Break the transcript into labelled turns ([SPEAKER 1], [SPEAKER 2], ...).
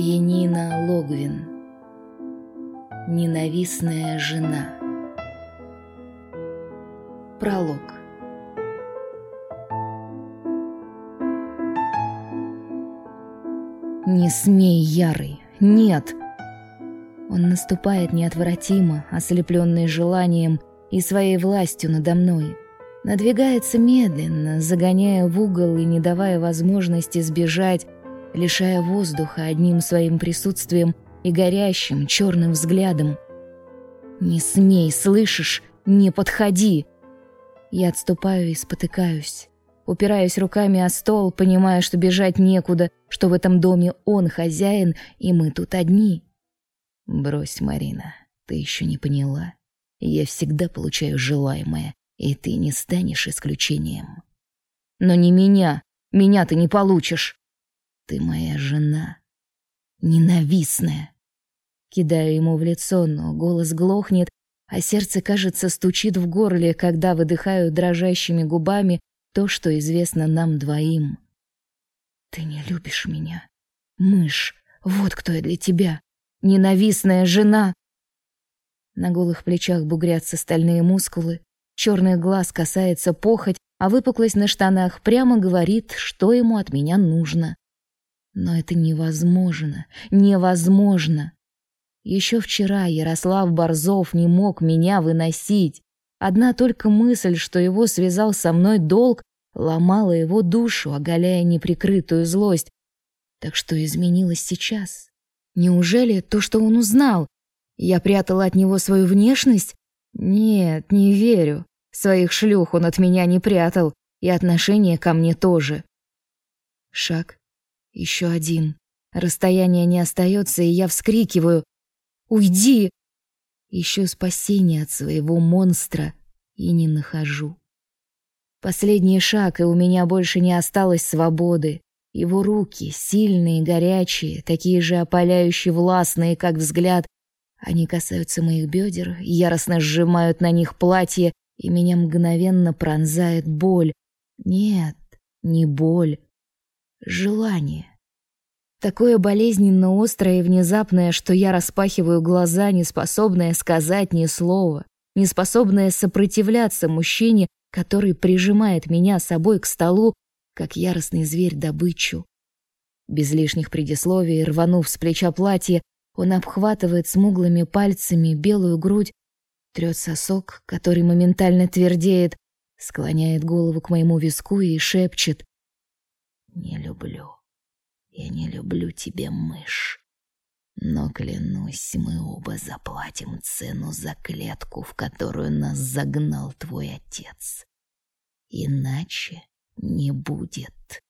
[SPEAKER 1] Янина Логвин Ненавистная жена Пролог «Не смей, Ярый! Нет!» Он наступает неотвратимо, ослепленный желанием и своей властью надо мной. Надвигается медленно, загоняя в угол и не давая возможности сбежать, лишая воздуха одним своим присутствием и горящим черным взглядом. «Не смей, слышишь? Не подходи!» Я отступаю и спотыкаюсь. Упираюсь руками о стол, понимая, что бежать некуда, что в этом доме он хозяин, и мы тут одни. Брось, Марина, ты еще не поняла. Я всегда получаю желаемое, и ты не станешь исключением. Но не меня. Меня ты не получишь. Ты моя жена. Ненавистная. Кидаю ему в лицо, но голос глохнет, а сердце, кажется, стучит в горле, когда выдыхаю дрожащими губами то, что известно нам двоим. Ты не любишь меня. Мышь, вот кто я для тебя. Ненавистная жена. На голых плечах бугрятся стальные мускулы, черный глаз касается похоть, а выпуклость на штанах прямо говорит, что ему от меня нужно. Но это невозможно, невозможно. Еще вчера Ярослав Борзов не мог меня выносить. Одна только мысль, что его связал со мной долг, ломала его душу, оголяя неприкрытую злость. Так что изменилось сейчас? Неужели то, что он узнал? Я прятала от него свою внешность? Нет, не верю. Своих шлюх он от меня не прятал, и отношение ко мне тоже. Шаг, еще один. Расстояние не остается, и я вскрикиваю. «Уйди!» Ищу спасения от своего монстра и не нахожу. Последний шаг, и у меня больше не осталось свободы. Его руки, сильные, горячие, такие же опаляющие, властные, как взгляд, они касаются моих бедер, яростно сжимают на них платье, и меня мгновенно пронзает боль. Нет, не боль, желание. Такое болезненно острое и внезапное, что я распахиваю глаза, не способная сказать ни слова, не способная сопротивляться мужчине, который прижимает меня собой к столу, как яростный зверь добычу. Без лишних предисловий, рванув с плеча платье, он обхватывает смуглыми пальцами белую грудь, трёт сосок, который моментально твердеет, склоняет голову к моему виску и шепчет «Не люблю». Я не люблю тебя, мышь. Но клянусь, мы оба заплатим цену за клетку, в которую нас загнал твой отец. Иначе не будет.